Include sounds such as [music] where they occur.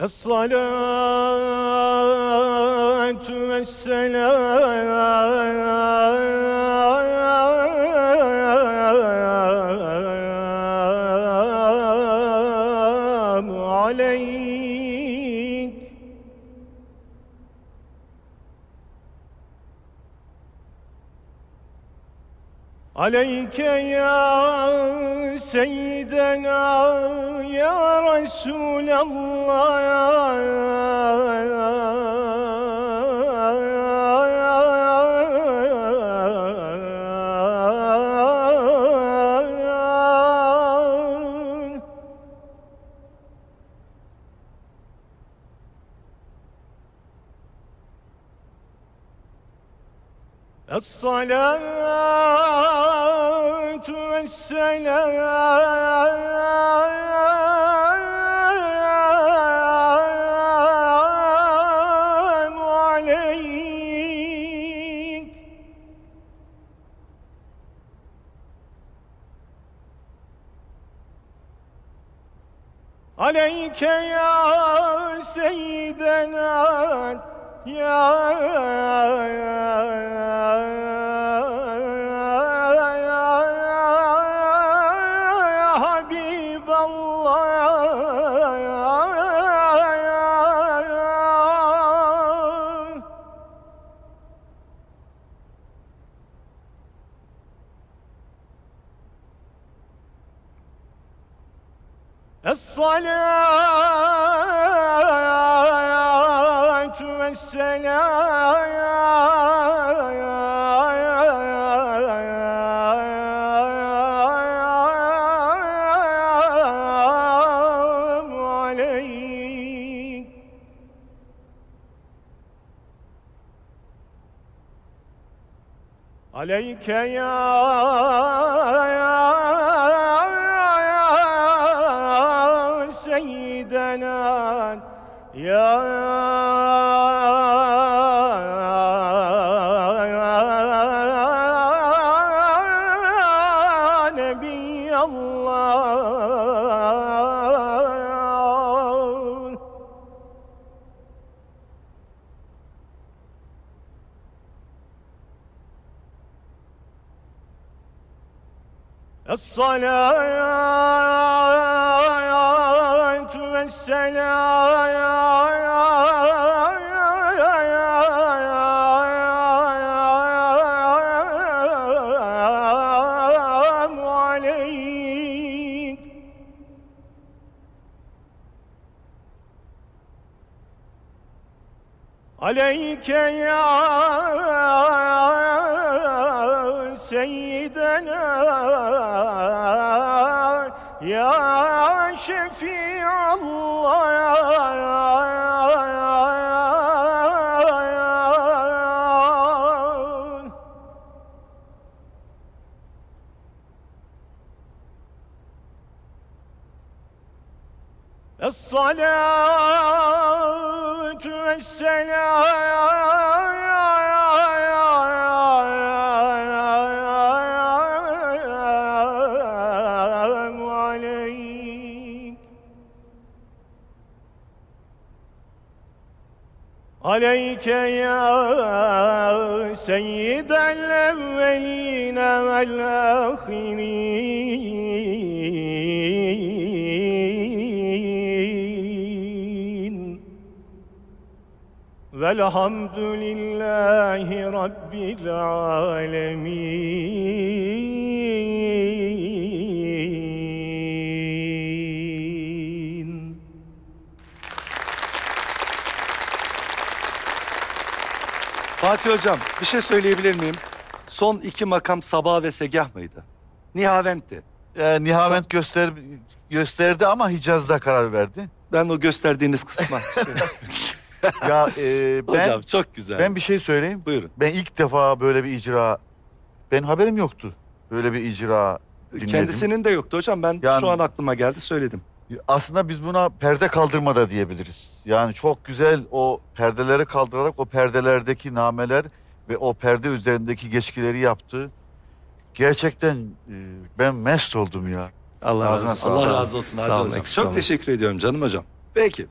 الصلاة والسلام عليك عليك يا سيدنا يا رسول الله الصلاة والسلام عليك يا سيدنا يا حبيب الصلاة والسلام عليك عليك يا سيدنا يا نبي الله. الصلاة والسلام عليك عليك يا سيدنا يا şefi Allah Es-salatu ve selam. عليك يا سيد الأولين والآخرين. والحمد لله رب العالمين. Fatih Hocam bir şey söyleyebilir miyim? Son iki makam Sabah ve Segah mıydı? Nihavent'ti. Ee, Nihavent göster gösterdi ama Hicaz'da karar verdi. Ben o gösterdiğiniz kısma. [laughs] Ya e, ben Hocam çok güzel. ben bir şey söyleyeyim. Buyurun. Ben ilk defa böyle bir icra ben haberim yoktu. Böyle bir icra dinledim. Kendisinin de yoktu hocam. Ben Yani- şu an aklıma geldi söyledim. Aslında biz buna perde kaldırma da diyebiliriz. Yani çok güzel o perdeleri kaldırarak o perdelerdeki nameler ve o perde üzerindeki geçkileri yaptı. Gerçekten e, ben mest oldum ya. Allah razı olsun. Allah razı olsun. Sağ olun, Çok teşekkür ediyorum canım hocam. Peki